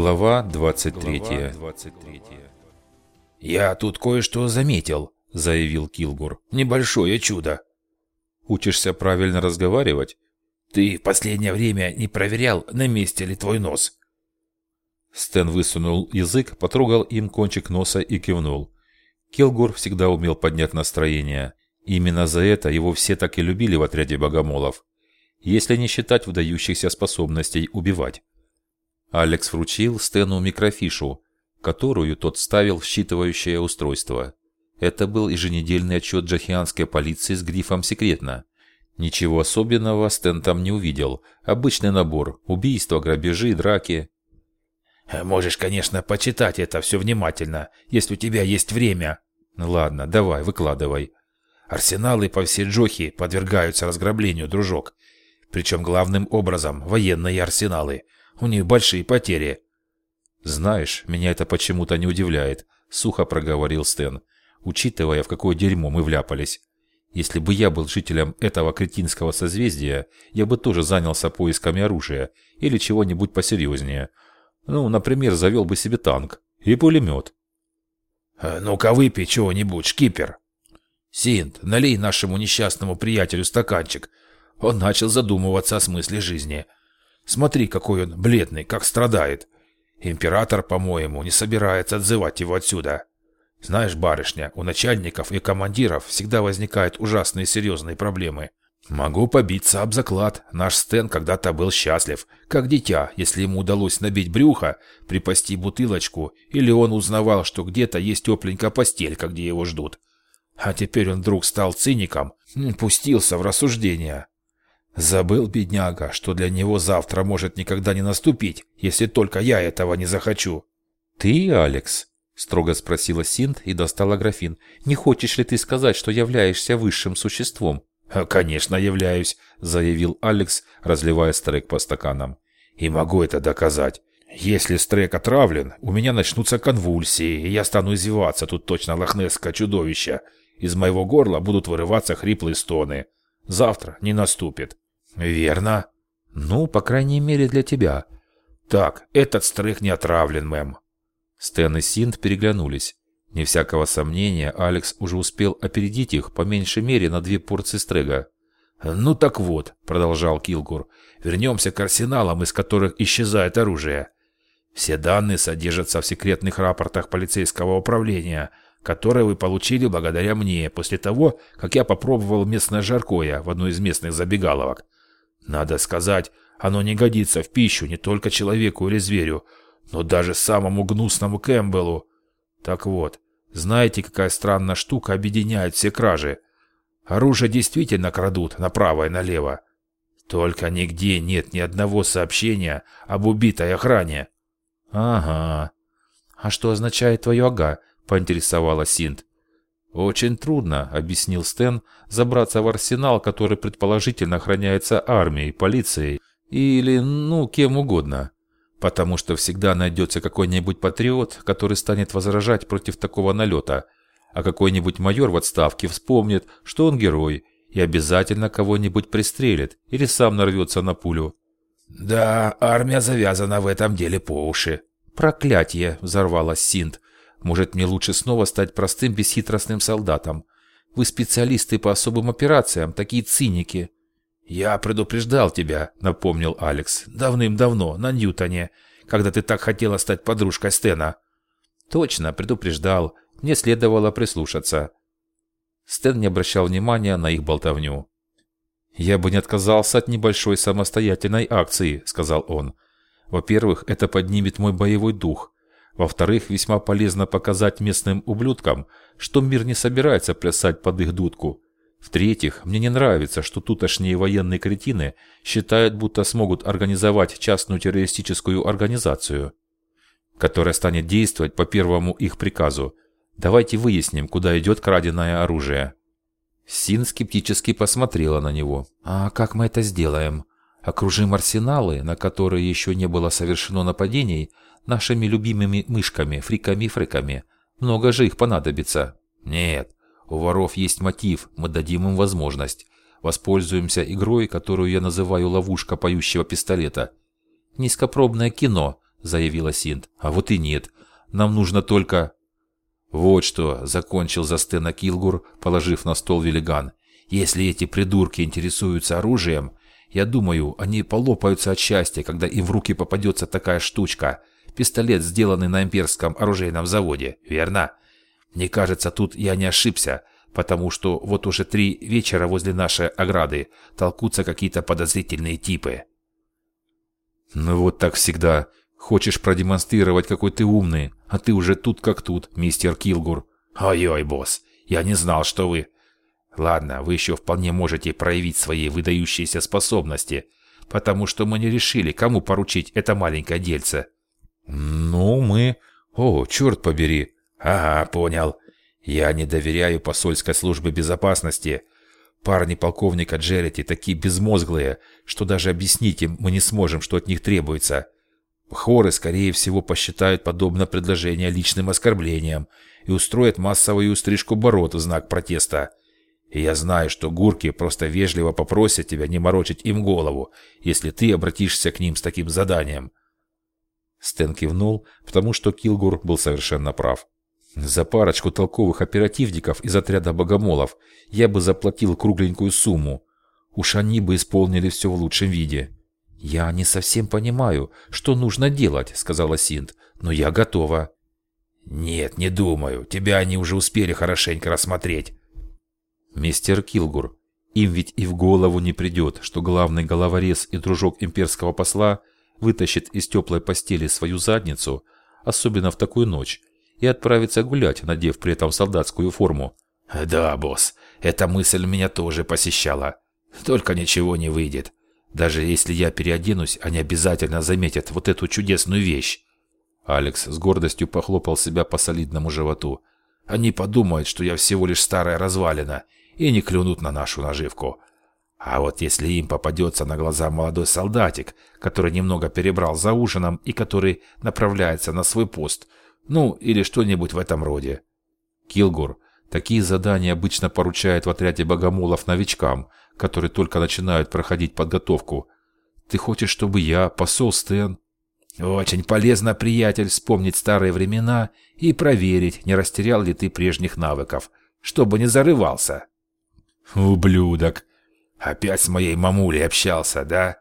Глава 23. «Я тут кое-что заметил», — заявил Килгур. «Небольшое чудо». «Учишься правильно разговаривать?» «Ты в последнее время не проверял, на месте ли твой нос?» Стэн высунул язык, потрогал им кончик носа и кивнул. Килгур всегда умел поднять настроение. Именно за это его все так и любили в отряде богомолов. Если не считать выдающихся способностей убивать. Алекс вручил Стэну микрофишу, которую тот вставил в считывающее устройство. Это был еженедельный отчет джахианской полиции с грифом «Секретно». Ничего особенного Стэн там не увидел. Обычный набор – убийства, грабежи, драки. «Можешь, конечно, почитать это все внимательно, если у тебя есть время». «Ладно, давай, выкладывай». Арсеналы по всей Джохи подвергаются разграблению, дружок. Причем главным образом военные арсеналы – у них большие потери. Знаешь, меня это почему-то не удивляет, сухо проговорил Стэн, учитывая, в какое дерьмо мы вляпались. Если бы я был жителем этого кретинского созвездия, я бы тоже занялся поисками оружия или чего-нибудь посерьезнее. Ну, например, завел бы себе танк и пулемет. Э, «Ну-ка выпей чего-нибудь, шкипер!» «Синт, налей нашему несчастному приятелю стаканчик. Он начал задумываться о смысле жизни. Смотри, какой он бледный, как страдает. Император, по-моему, не собирается отзывать его отсюда. Знаешь, барышня, у начальников и командиров всегда возникают ужасные серьезные проблемы. Могу побиться об заклад. Наш Стэн когда-то был счастлив, как дитя, если ему удалось набить брюхо, припасти бутылочку, или он узнавал, что где-то есть тепленькая постелька, где его ждут. А теперь он вдруг стал циником, пустился в рассуждения. Забыл, бедняга, что для него завтра может никогда не наступить, если только я этого не захочу. Ты, Алекс? Строго спросила Синт и достала графин. Не хочешь ли ты сказать, что являешься высшим существом? «Конечно являюсь», — заявил Алекс, разливая стрек по стаканам. «И могу это доказать. Если стрек отравлен, у меня начнутся конвульсии, и я стану извиваться, тут точно лохнесское чудовище. Из моего горла будут вырываться хриплые стоны. Завтра не наступит. Верно. Ну, по крайней мере, для тебя. Так, этот стрых не отравлен, мэм. Стэн и Синт переглянулись. Не всякого сомнения, Алекс уже успел опередить их по меньшей мере на две порции стрега. «Ну так вот», — продолжал Килгур, — «вернемся к арсеналам, из которых исчезает оружие. Все данные содержатся в секретных рапортах полицейского управления, которое вы получили благодаря мне после того, как я попробовал местное жаркое в одной из местных забегаловок. Надо сказать, оно не годится в пищу не только человеку или зверю, но даже самому гнусному Кэмпбеллу. Так вот, знаете, какая странная штука объединяет все кражи? Оружие действительно крадут направо и налево. Только нигде нет ни одного сообщения об убитой охране. Ага. А что означает твое «ага»? поинтересовалась Синт. «Очень трудно», — объяснил Стэн, — «забраться в арсенал, который предположительно охраняется армией, полицией или, ну, кем угодно. Потому что всегда найдется какой-нибудь патриот, который станет возражать против такого налета, а какой-нибудь майор в отставке вспомнит, что он герой, и обязательно кого-нибудь пристрелит или сам нарвется на пулю». «Да, армия завязана в этом деле по уши». «Проклятие!» — взорвалась Синт. Может, мне лучше снова стать простым бесхитростным солдатом? Вы специалисты по особым операциям, такие циники». «Я предупреждал тебя», — напомнил Алекс, — «давным-давно, на Ньютоне, когда ты так хотела стать подружкой Стена». «Точно, предупреждал. Мне следовало прислушаться». Стэн не обращал внимания на их болтовню. «Я бы не отказался от небольшой самостоятельной акции», — сказал он. «Во-первых, это поднимет мой боевой дух. Во-вторых, весьма полезно показать местным ублюдкам, что мир не собирается плясать под их дудку. В-третьих, мне не нравится, что тутошние военные кретины считают, будто смогут организовать частную террористическую организацию, которая станет действовать по первому их приказу. Давайте выясним, куда идет краденое оружие. Син скептически посмотрела на него. «А как мы это сделаем? Окружим арсеналы, на которые еще не было совершено нападений, нашими любимыми мышками, фриками-фриками. Много же их понадобится. Нет, у воров есть мотив, мы дадим им возможность. Воспользуемся игрой, которую я называю «ловушка поющего пистолета». Низкопробное кино, – заявила Синт. «А вот и нет. Нам нужно только...» «Вот что», – закончил за Стена Килгур, положив на стол велиган. «Если эти придурки интересуются оружием, я думаю, они полопаются от счастья, когда им в руки попадется такая штучка. Пистолет, сделанный на имперском оружейном заводе, верно? Мне кажется, тут я не ошибся, потому что вот уже три вечера возле нашей ограды толкутся какие-то подозрительные типы». «Ну вот так всегда. Хочешь продемонстрировать, какой ты умный, а ты уже тут как тут, мистер Килгур. Ой-ой, босс, я не знал, что вы... Ладно, вы еще вполне можете проявить свои выдающиеся способности, потому что мы не решили, кому поручить это маленькое дельце. Ну, мы... О, черт побери. Ага, понял. Я не доверяю посольской службе безопасности. Парни полковника Джерити такие безмозглые, что даже объяснить им мы не сможем, что от них требуется. Хоры, скорее всего, посчитают подобное предложение личным оскорблением и устроят массовую стрижку бород в знак протеста. И я знаю, что гурки просто вежливо попросят тебя не морочить им голову, если ты обратишься к ним с таким заданием. Стэн кивнул, потому что Килгур был совершенно прав. За парочку толковых оперативников из отряда богомолов я бы заплатил кругленькую сумму. Уж они бы исполнили все в лучшем виде. «Я не совсем понимаю, что нужно делать», — сказала Синт, — «но я готова». «Нет, не думаю. Тебя они уже успели хорошенько рассмотреть». «Мистер Килгур, им ведь и в голову не придет, что главный головорез и дружок имперского посла вытащит из теплой постели свою задницу, особенно в такую ночь, и отправится гулять, надев при этом солдатскую форму. «Да, босс, эта мысль меня тоже посещала. Только ничего не выйдет. Даже если я переоденусь, они обязательно заметят вот эту чудесную вещь». Алекс с гордостью похлопал себя по солидному животу. «Они подумают, что я всего лишь старая развалина, и не клюнут на нашу наживку. А вот если им попадется на глаза молодой солдатик, который немного перебрал за ужином и который направляется на свой пост, ну, или что-нибудь в этом роде. Килгур, такие задания обычно поручают в отряде богомолов новичкам, которые только начинают проходить подготовку. Ты хочешь, чтобы я, посол Стэн? Очень полезно, приятель, вспомнить старые времена и проверить, не растерял ли ты прежних навыков, чтобы не зарывался. Ублюдок. Опять с моей мамулей общался, да?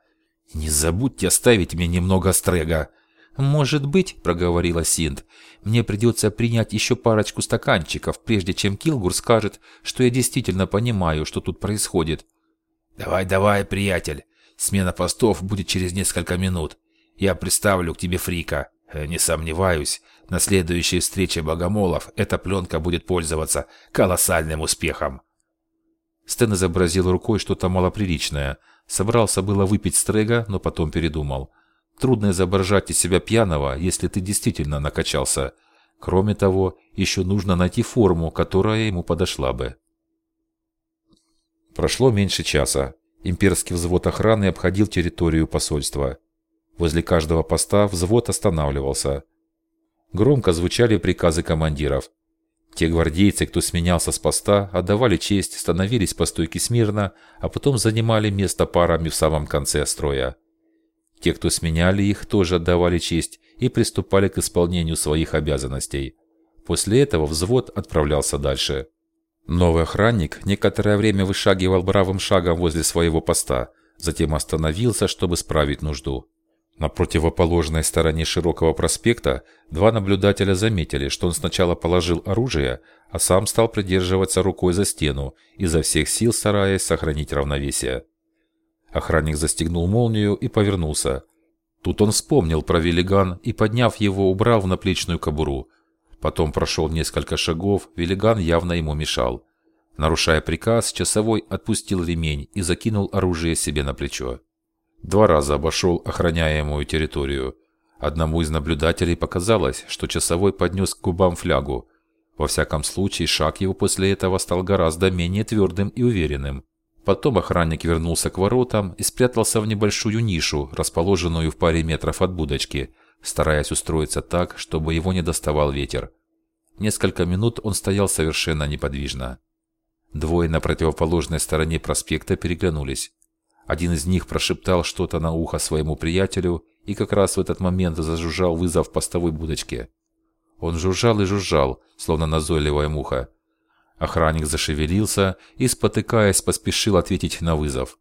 Не забудьте оставить мне немного стрега. «Может быть», — проговорила Синт, — «мне придется принять еще парочку стаканчиков, прежде чем Килгур скажет, что я действительно понимаю, что тут происходит». «Давай, давай, приятель. Смена постов будет через несколько минут. Я представлю к тебе фрика. Э, не сомневаюсь, на следующей встрече богомолов эта пленка будет пользоваться колоссальным успехом». Стэн изобразил рукой что-то малоприличное. Собрался было выпить стрега, но потом передумал. Трудно изображать из себя пьяного, если ты действительно накачался. Кроме того, еще нужно найти форму, которая ему подошла бы. Прошло меньше часа. Имперский взвод охраны обходил территорию посольства. Возле каждого поста взвод останавливался. Громко звучали приказы командиров. Те гвардейцы, кто сменялся с поста, отдавали честь, становились по стойке смирно, а потом занимали место парами в самом конце строя. Те, кто сменяли их, тоже отдавали честь и приступали к исполнению своих обязанностей. После этого взвод отправлялся дальше. Новый охранник некоторое время вышагивал бравым шагом возле своего поста, затем остановился, чтобы справить нужду. На противоположной стороне широкого проспекта два наблюдателя заметили, что он сначала положил оружие, а сам стал придерживаться рукой за стену, изо всех сил стараясь сохранить равновесие. Охранник застегнул молнию и повернулся. Тут он вспомнил про велиган и, подняв его, убрал в наплечную кобуру. Потом прошел несколько шагов, велиган явно ему мешал. Нарушая приказ, часовой отпустил ремень и закинул оружие себе на плечо. Два раза обошел охраняемую территорию. Одному из наблюдателей показалось, что часовой поднес к губам флягу. Во всяком случае, шаг его после этого стал гораздо менее твердым и уверенным. Потом охранник вернулся к воротам и спрятался в небольшую нишу, расположенную в паре метров от будочки, стараясь устроиться так, чтобы его не доставал ветер. Несколько минут он стоял совершенно неподвижно. Двое на противоположной стороне проспекта переглянулись. Один из них прошептал что-то на ухо своему приятелю, и как раз в этот момент зажужжал вызов постовой будочке. Он жужжал и жужжал, словно назойливая муха. Охранник зашевелился и, спотыкаясь, поспешил ответить на вызов.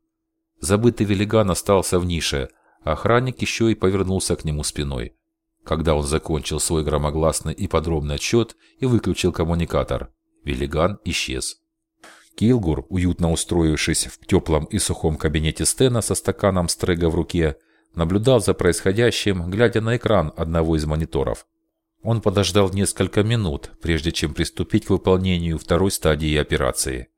Забытый велиган остался в нише, а охранник еще и повернулся к нему спиной. Когда он закончил свой громогласный и подробный отчет и выключил коммуникатор, велиган исчез. Килгур, уютно устроившись в теплом и сухом кабинете Стена со стаканом стрега в руке, наблюдал за происходящим, глядя на экран одного из мониторов. Он подождал несколько минут, прежде чем приступить к выполнению второй стадии операции.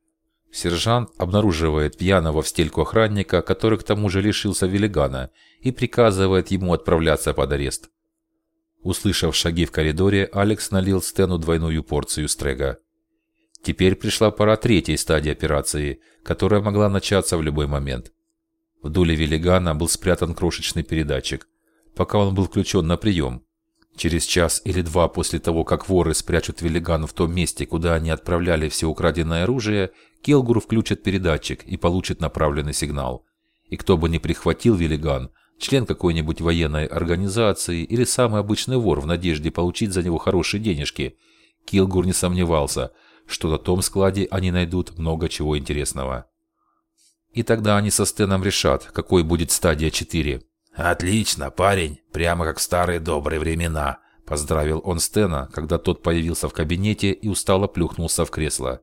Сержант обнаруживает пьяного в стельку охранника, который к тому же лишился велигана, и приказывает ему отправляться под арест. Услышав шаги в коридоре, Алекс налил Стэну двойную порцию стрега. Теперь пришла пора третьей стадии операции, которая могла начаться в любой момент. В дуле велигана был спрятан крошечный передатчик, пока он был включен на прием. Через час или два после того, как воры спрячут велиган в том месте, куда они отправляли все украденное оружие, Келгур включит передатчик и получит направленный сигнал. И кто бы ни прихватил велиган, член какой-нибудь военной организации или самый обычный вор в надежде получить за него хорошие денежки, Килгур не сомневался, что на том складе они найдут много чего интересного. И тогда они со Стеном решат, какой будет стадия 4. «Отлично, парень, прямо как в старые добрые времена», – поздравил он Стена, когда тот появился в кабинете и устало плюхнулся в кресло.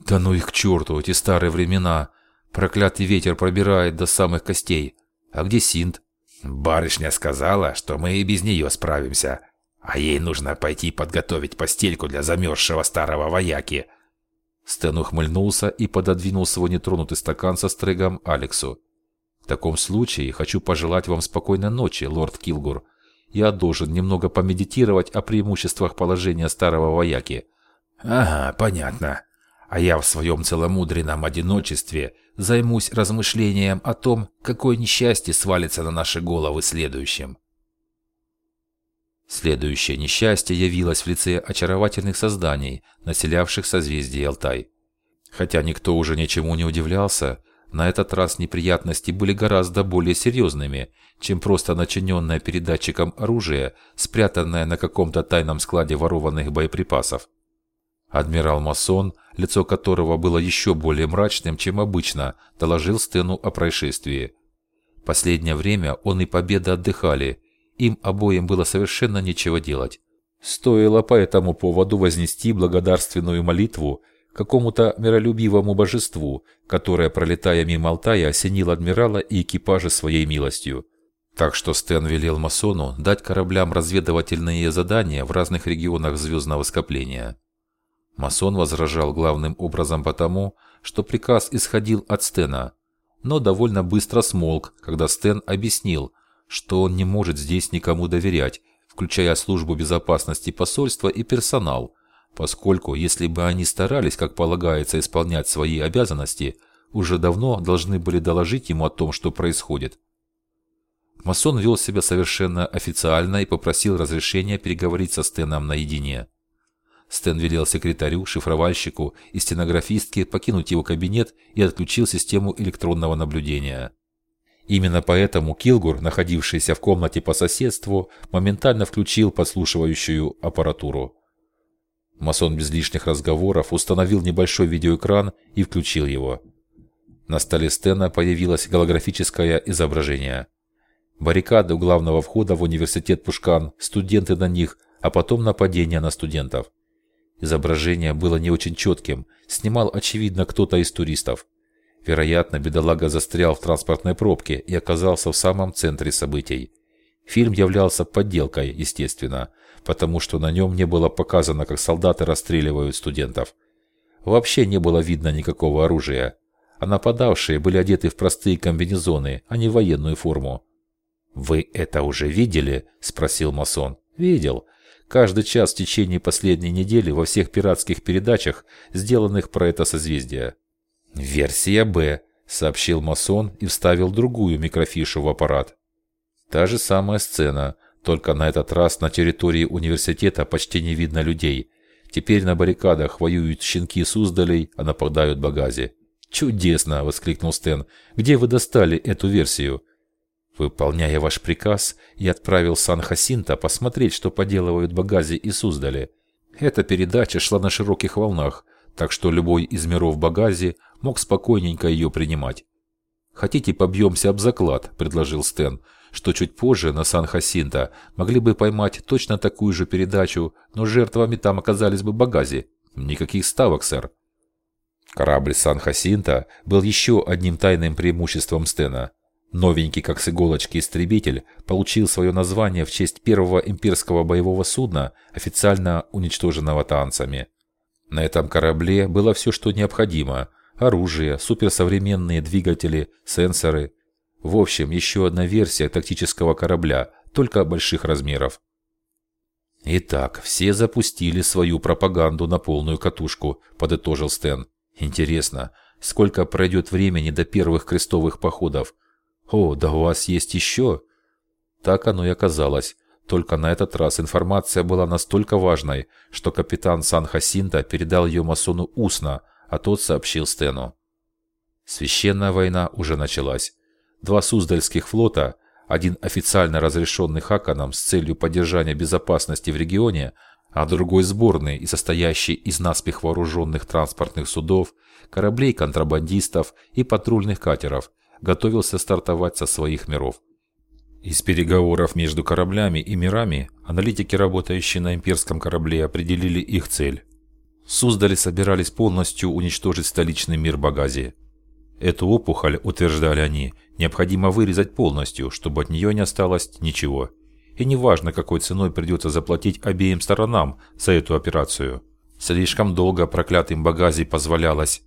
«Да ну их к черту, эти старые времена! Проклятый ветер пробирает до самых костей. А где Синт?» «Барышня сказала, что мы и без нее справимся, а ей нужно пойти подготовить постельку для замерзшего старого вояки». Стэн ухмыльнулся и пододвинул свой нетронутый стакан со стригом Алексу. В таком случае хочу пожелать вам спокойной ночи, лорд Килгур. Я должен немного помедитировать о преимуществах положения старого вояки. Ага, понятно. А я в своем целомудренном одиночестве займусь размышлением о том, какое несчастье свалится на наши головы следующим. Следующее несчастье явилось в лице очаровательных созданий, населявших созвездие Алтай. Хотя никто уже ничему не удивлялся, на этот раз неприятности были гораздо более серьезными, чем просто начиненное передатчиком оружие, спрятанное на каком-то тайном складе ворованных боеприпасов. Адмирал Масон, лицо которого было еще более мрачным, чем обычно, доложил Стэну о происшествии. Последнее время он и Победа отдыхали, им обоим было совершенно нечего делать. Стоило по этому поводу вознести благодарственную молитву какому-то миролюбивому божеству, которое, пролетая мимо Алтая, осенило адмирала и экипажа своей милостью. Так что Стэн велел масону дать кораблям разведывательные задания в разных регионах звездного скопления. Масон возражал главным образом потому, что приказ исходил от Стена, но довольно быстро смолк, когда Стэн объяснил, что он не может здесь никому доверять, включая службу безопасности посольства и персонал, поскольку если бы они старались, как полагается, исполнять свои обязанности, уже давно должны были доложить ему о том, что происходит. Масон вел себя совершенно официально и попросил разрешения переговорить со Стэном наедине. Стэн велел секретарю, шифровальщику и стенографистке покинуть его кабинет и отключил систему электронного наблюдения. Именно поэтому Килгур, находившийся в комнате по соседству, моментально включил подслушивающую аппаратуру. Масон без лишних разговоров установил небольшой видеоэкран и включил его. На столе Стена появилось голографическое изображение. Баррикады у главного входа в университет Пушкан, студенты на них, а потом нападение на студентов. Изображение было не очень четким, снимал очевидно кто-то из туристов. Вероятно, бедолага застрял в транспортной пробке и оказался в самом центре событий. Фильм являлся подделкой, естественно, потому что на нем не было показано, как солдаты расстреливают студентов. Вообще не было видно никакого оружия, а нападавшие были одеты в простые комбинезоны, а не в военную форму. «Вы это уже видели?» – спросил масон. «Видел. Каждый час в течение последней недели во всех пиратских передачах, сделанных про это созвездие». «Версия Б», – сообщил масон и вставил другую микрофишу в аппарат. Та же самая сцена – только на этот раз на территории университета почти не видно людей. Теперь на баррикадах воюют щенки Суздалей, а нападают багази. «Чудесно!» – воскликнул Стэн. «Где вы достали эту версию?» Выполняя ваш приказ, я отправил Сан-Хасинта посмотреть, что поделывают Багази и Суздали. Эта передача шла на широких волнах, так что любой из миров Багази мог спокойненько ее принимать. «Хотите, побьемся об заклад?» – предложил Стэн, что чуть позже на Сан-Хасинта могли бы поймать точно такую же передачу, но жертвами там оказались бы Багази. Никаких ставок, сэр. Корабль Сан-Хасинта был еще одним тайным преимуществом Стена. Новенький, как с иголочки, истребитель получил свое название в честь первого имперского боевого судна, официально уничтоженного танцами. На этом корабле было все, что необходимо. Оружие, суперсовременные двигатели, сенсоры. В общем, еще одна версия тактического корабля, только больших размеров. «Итак, все запустили свою пропаганду на полную катушку», – подытожил Стэн. «Интересно, сколько пройдет времени до первых крестовых походов?» «О, да у вас есть еще?» Так оно и оказалось. Только на этот раз информация была настолько важной, что капитан Сан-Хасинта передал ее масону устно, а тот сообщил Стэну. Священная война уже началась. Два Суздальских флота, один официально разрешенный Хаканом с целью поддержания безопасности в регионе, а другой сборный и состоящий из наспех вооруженных транспортных судов, кораблей контрабандистов и патрульных катеров, готовился стартовать со своих миров. Из переговоров между кораблями и мирами аналитики, работающие на имперском корабле, определили их цель. Суздали собирались полностью уничтожить столичный мир Багази. Эту опухоль, утверждали они, необходимо вырезать полностью, чтобы от нее не осталось ничего. И неважно, какой ценой придется заплатить обеим сторонам за эту операцию. Слишком долго проклятым Багази позволялось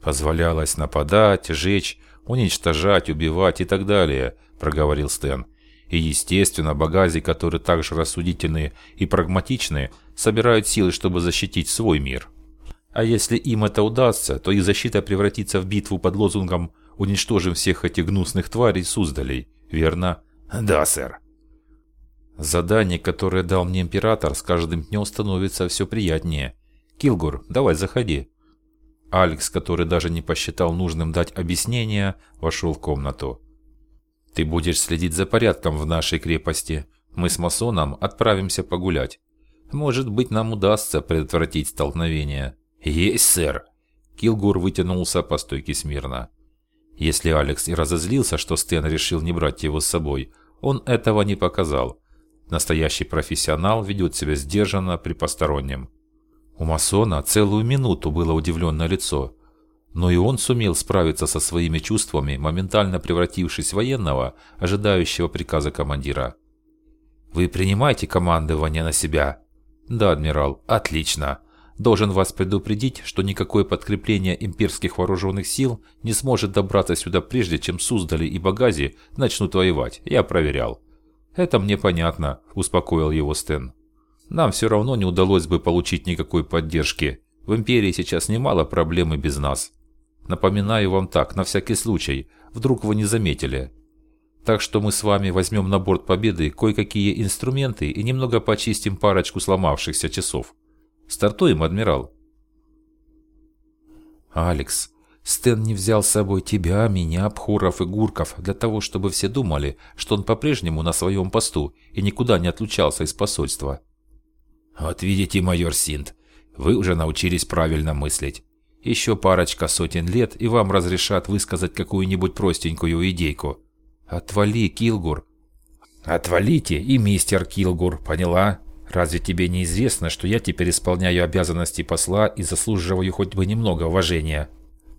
позволялось нападать, жечь, уничтожать, убивать и так далее, проговорил Стэн. И, естественно, Багази, которые также рассудительные и прагматичные, собирают силы, чтобы защитить свой мир. А если им это удастся, то их защита превратится в битву под лозунгом «Уничтожим всех этих гнусных тварей Суздалей». Верно? Да, сэр. Задание, которое дал мне император, с каждым днем становится все приятнее. Килгур, давай заходи. Алекс, который даже не посчитал нужным дать объяснение, вошел в комнату. «Ты будешь следить за порядком в нашей крепости. Мы с масоном отправимся погулять. Может быть, нам удастся предотвратить столкновение». «Есть, сэр!» Килгур вытянулся по стойке смирно. Если Алекс и разозлился, что Стэн решил не брать его с собой, он этого не показал. Настоящий профессионал ведет себя сдержанно при постороннем. У масона целую минуту было удивленное лицо, но и он сумел справиться со своими чувствами, моментально превратившись в военного, ожидающего приказа командира. «Вы принимаете командование на себя?» «Да, адмирал, отлично. Должен вас предупредить, что никакое подкрепление имперских вооруженных сил не сможет добраться сюда прежде, чем Суздали и Багази начнут воевать. Я проверял». «Это мне понятно», – успокоил его Стэн. Нам все равно не удалось бы получить никакой поддержки. В Империи сейчас немало проблем и без нас. Напоминаю вам так, на всякий случай, вдруг вы не заметили. Так что мы с вами возьмем на борт Победы кое-какие инструменты и немного почистим парочку сломавшихся часов. Стартуем, адмирал. Алекс, Стэн не взял с собой тебя, меня, Пхуров и Гурков для того, чтобы все думали, что он по-прежнему на своем посту и никуда не отлучался из посольства. Вот видите, майор Синт, вы уже научились правильно мыслить. Еще парочка сотен лет, и вам разрешат высказать какую-нибудь простенькую идейку. Отвали, Килгур. Отвалите и мистер Килгур, поняла? Разве тебе не известно, что я теперь исполняю обязанности посла и заслуживаю хоть бы немного уважения?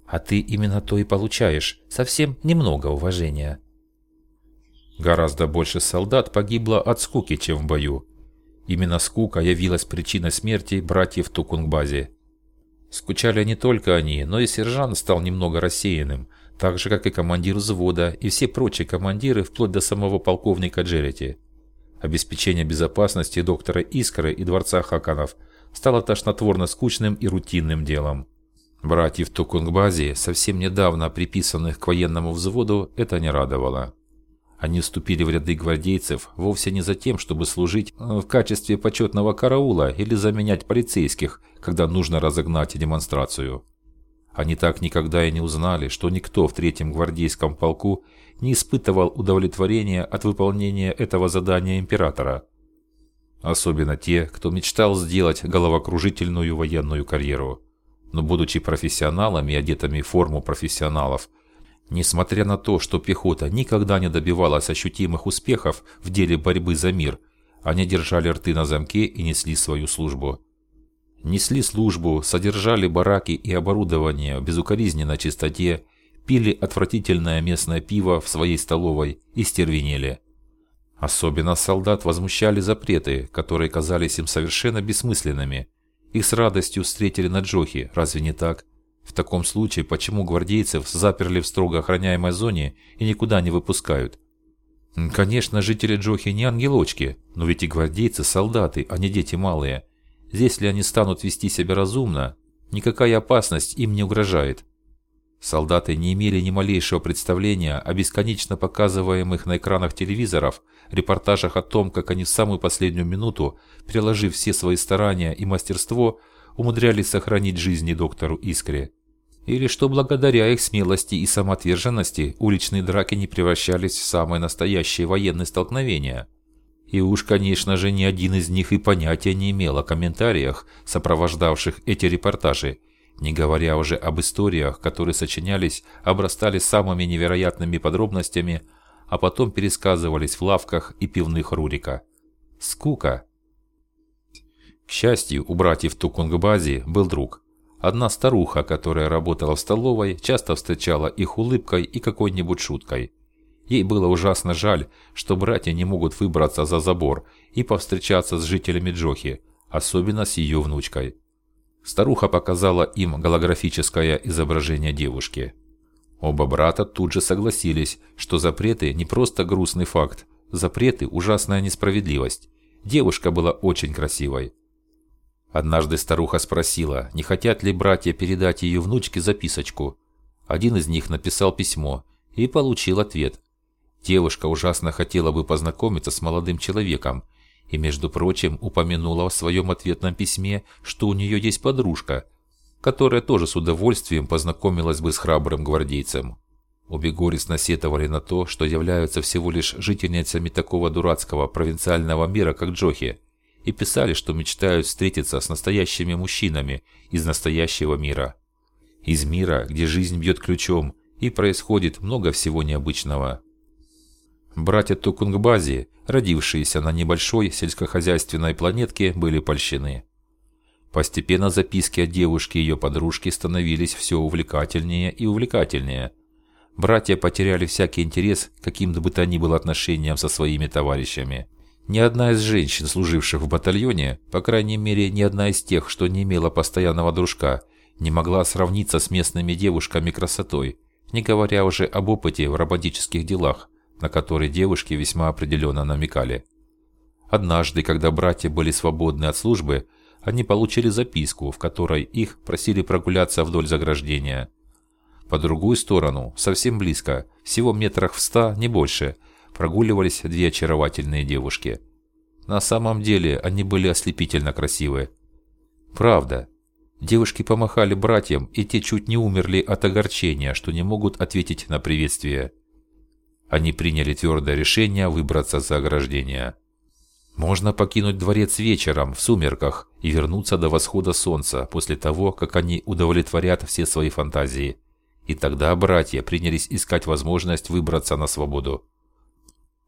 А ты именно то и получаешь, совсем немного уважения. Гораздо больше солдат погибло от скуки, чем в бою. Именно скука явилась причиной смерти братьев Тукунгбази. Скучали не только они, но и сержант стал немного рассеянным, так же, как и командир взвода и все прочие командиры, вплоть до самого полковника Джерити. Обеспечение безопасности доктора Искры и дворца Хаканов стало тошнотворно скучным и рутинным делом. Братьев Тукунгбази, совсем недавно приписанных к военному взводу, это не радовало. Они вступили в ряды гвардейцев вовсе не за тем, чтобы служить э, в качестве почетного караула или заменять полицейских, когда нужно разогнать демонстрацию. Они так никогда и не узнали, что никто в третьем гвардейском полку не испытывал удовлетворения от выполнения этого задания императора. Особенно те, кто мечтал сделать головокружительную военную карьеру. Но будучи профессионалами, одетыми в форму профессионалов, несмотря на то, что пехота никогда не добивалась ощутимых успехов в деле борьбы за мир, они держали рты на замке и несли свою службу. Несли службу, содержали бараки и оборудование в безукоризненной чистоте, пили отвратительное местное пиво в своей столовой и стервенели. Особенно солдат возмущали запреты, которые казались им совершенно бессмысленными. Их с радостью встретили на Джохе, разве не так? В таком случае, почему гвардейцев заперли в строго охраняемой зоне и никуда не выпускают? Конечно, жители Джохи не ангелочки, но ведь и гвардейцы – солдаты, а не дети малые. Если они станут вести себя разумно, никакая опасность им не угрожает. Солдаты не имели ни малейшего представления о бесконечно показываемых на экранах телевизоров репортажах о том, как они в самую последнюю минуту, приложив все свои старания и мастерство, умудрялись сохранить жизни доктору Искре. Или что благодаря их смелости и самоотверженности уличные драки не превращались в самые настоящие военные столкновения. И уж, конечно же, ни один из них и понятия не имел о комментариях, сопровождавших эти репортажи, не говоря уже об историях, которые сочинялись, обрастали самыми невероятными подробностями, а потом пересказывались в лавках и пивных Рурика. Скука. К счастью, у братьев Тукунгбази был друг. Одна старуха, которая работала в столовой, часто встречала их улыбкой и какой-нибудь шуткой. Ей было ужасно жаль, что братья не могут выбраться за забор и повстречаться с жителями Джохи, особенно с ее внучкой. Старуха показала им голографическое изображение девушки. Оба брата тут же согласились, что запреты не просто грустный факт, запреты – ужасная несправедливость. Девушка была очень красивой. Однажды старуха спросила, не хотят ли братья передать ее внучке записочку. Один из них написал письмо и получил ответ. Девушка ужасно хотела бы познакомиться с молодым человеком и, между прочим, упомянула в своем ответном письме, что у нее есть подружка, которая тоже с удовольствием познакомилась бы с храбрым гвардейцем. Обе горестно сетовали на то, что являются всего лишь жительницами такого дурацкого провинциального мира, как Джохи, и писали, что мечтают встретиться с настоящими мужчинами из настоящего мира. Из мира, где жизнь бьет ключом и происходит много всего необычного. Братья Тукунгбази, родившиеся на небольшой сельскохозяйственной планетке, были польщены. Постепенно записки о девушке и ее подружке становились все увлекательнее и увлекательнее. Братья потеряли всякий интерес к каким бы то ни было отношениям со своими товарищами. Ни одна из женщин, служивших в батальоне, по крайней мере, ни одна из тех, что не имела постоянного дружка, не могла сравниться с местными девушками красотой, не говоря уже об опыте в романтических делах, на который девушки весьма определенно намекали. Однажды, когда братья были свободны от службы, они получили записку, в которой их просили прогуляться вдоль заграждения. По другую сторону, совсем близко, всего метрах в ста, не больше, прогуливались две очаровательные девушки. На самом деле они были ослепительно красивы. Правда. Девушки помахали братьям, и те чуть не умерли от огорчения, что не могут ответить на приветствие. Они приняли твердое решение выбраться за ограждение. Можно покинуть дворец вечером, в сумерках, и вернуться до восхода солнца, после того, как они удовлетворят все свои фантазии. И тогда братья принялись искать возможность выбраться на свободу.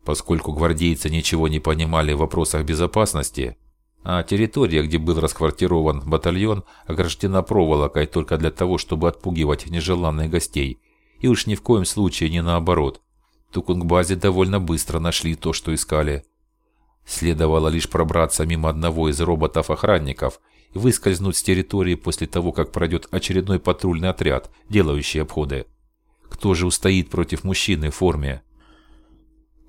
Поскольку гвардейцы ничего не понимали в вопросах безопасности, а территория, где был расквартирован батальон, ограждена проволокой только для того, чтобы отпугивать нежеланных гостей, и уж ни в коем случае не наоборот – Тукунгбазе довольно быстро нашли то, что искали. Следовало лишь пробраться мимо одного из роботов-охранников и выскользнуть с территории после того, как пройдет очередной патрульный отряд, делающий обходы. Кто же устоит против мужчины в форме?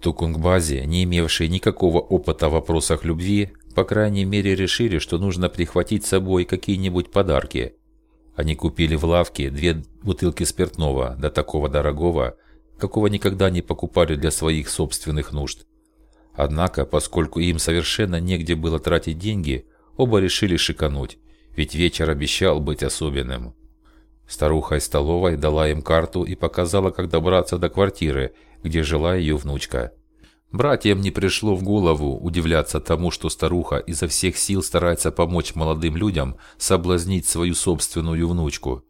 Тукунгбазе, не имевшие никакого опыта в вопросах любви, по крайней мере решили, что нужно прихватить с собой какие-нибудь подарки. Они купили в лавке две бутылки спиртного, до такого дорогого, какого никогда не покупали для своих собственных нужд. Однако, поскольку им совершенно негде было тратить деньги, оба решили шикануть, ведь вечер обещал быть особенным. Старуха из столовой дала им карту и показала, как добраться до квартиры, где жила ее внучка. Братьям не пришло в голову удивляться тому, что старуха изо всех сил старается помочь молодым людям соблазнить свою собственную внучку.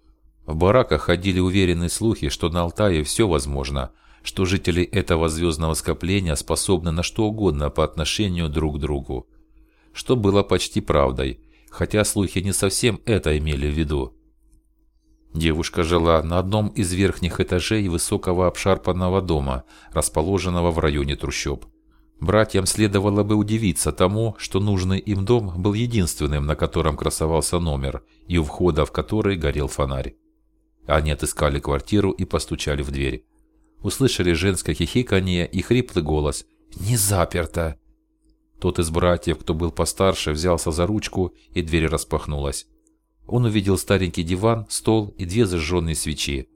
В бараках ходили уверенные слухи, что на Алтае все возможно, что жители этого звездного скопления способны на что угодно по отношению друг к другу. Что было почти правдой, хотя слухи не совсем это имели в виду. Девушка жила на одном из верхних этажей высокого обшарпанного дома, расположенного в районе трущоб. Братьям следовало бы удивиться тому, что нужный им дом был единственным, на котором красовался номер, и у входа в который горел фонарь. Они отыскали квартиру и постучали в дверь. Услышали женское хихиканье и хриплый голос «Не заперто!». Тот из братьев, кто был постарше, взялся за ручку, и дверь распахнулась. Он увидел старенький диван, стол и две зажженные свечи.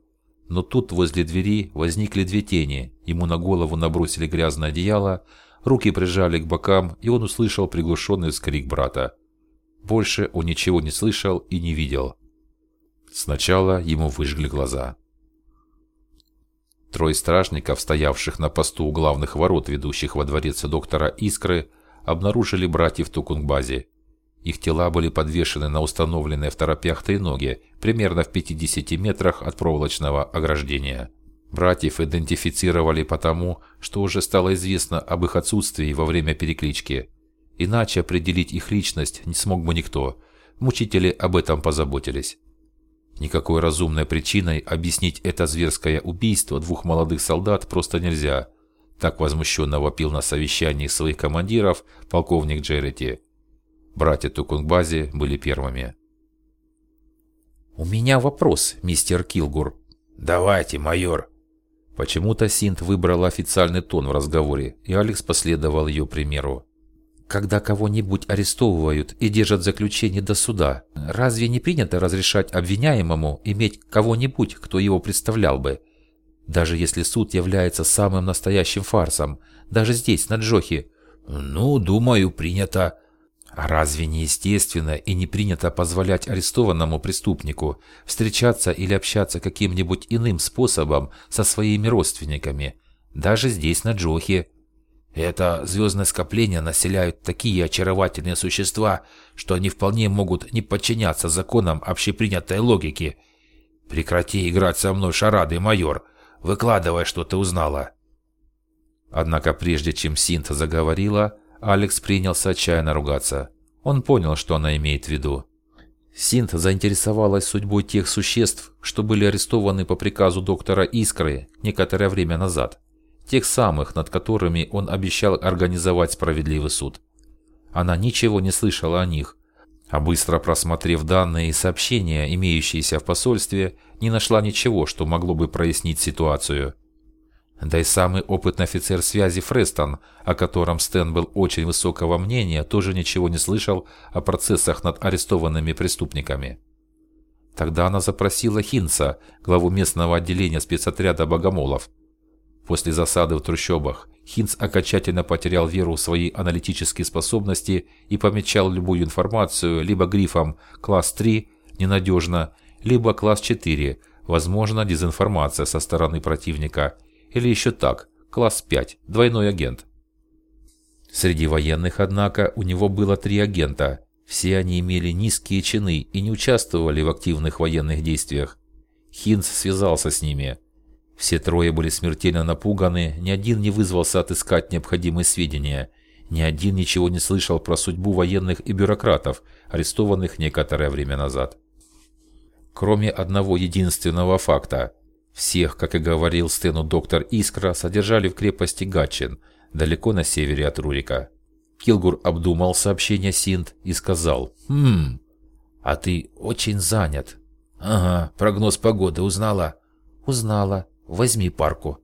Но тут возле двери возникли две тени, ему на голову набросили грязное одеяло, руки прижали к бокам, и он услышал приглушенный скрик брата. Больше он ничего не слышал и не видел. Сначала ему выжгли глаза. Трое стражников, стоявших на посту у главных ворот, ведущих во дворец доктора Искры, обнаружили братьев в Тукунгбазе их тела были подвешены на установленные в торопях треноги, примерно в 50 метрах от проволочного ограждения. Братьев идентифицировали потому, что уже стало известно об их отсутствии во время переклички. Иначе определить их личность не смог бы никто. Мучители об этом позаботились. Никакой разумной причиной объяснить это зверское убийство двух молодых солдат просто нельзя. Так возмущенно вопил на совещании своих командиров полковник Джерити. Братья Тукунгбази были первыми. «У меня вопрос, мистер Килгур». «Давайте, майор». Почему-то Синт выбрала официальный тон в разговоре, и Алекс последовал ее примеру. «Когда кого-нибудь арестовывают и держат в заключении до суда, разве не принято разрешать обвиняемому иметь кого-нибудь, кто его представлял бы? Даже если суд является самым настоящим фарсом, даже здесь, на Джохе». «Ну, думаю, принято», а разве не естественно и не принято позволять арестованному преступнику встречаться или общаться каким-нибудь иным способом со своими родственниками, даже здесь, на Джохе? Это звездное скопление населяют такие очаровательные существа, что они вполне могут не подчиняться законам общепринятой логики. Прекрати играть со мной шарады, майор. Выкладывай, что ты узнала. Однако прежде чем Синта заговорила, Алекс принялся отчаянно ругаться. Он понял, что она имеет в виду. Синт заинтересовалась судьбой тех существ, что были арестованы по приказу доктора Искры некоторое время назад. Тех самых, над которыми он обещал организовать справедливый суд. Она ничего не слышала о них, а быстро просмотрев данные и сообщения, имеющиеся в посольстве, не нашла ничего, что могло бы прояснить ситуацию. Да и самый опытный офицер связи Фрестон, о котором Стэн был очень высокого мнения, тоже ничего не слышал о процессах над арестованными преступниками. Тогда она запросила Хинца, главу местного отделения спецотряда богомолов. После засады в трущобах Хинц окончательно потерял веру в свои аналитические способности и помечал любую информацию либо грифом «класс 3» – ненадежно, либо «класс 4» – возможно дезинформация со стороны противника – или еще так, класс 5, двойной агент. Среди военных, однако, у него было три агента. Все они имели низкие чины и не участвовали в активных военных действиях. Хинц связался с ними. Все трое были смертельно напуганы, ни один не вызвался отыскать необходимые сведения, ни один ничего не слышал про судьбу военных и бюрократов, арестованных некоторое время назад. Кроме одного единственного факта. Всех, как и говорил Стэну доктор Искра, содержали в крепости Гатчин, далеко на севере от Рурика. Килгур обдумал сообщение Синт и сказал «Хм, а ты очень занят». «Ага, прогноз погоды узнала?» «Узнала. Возьми парку».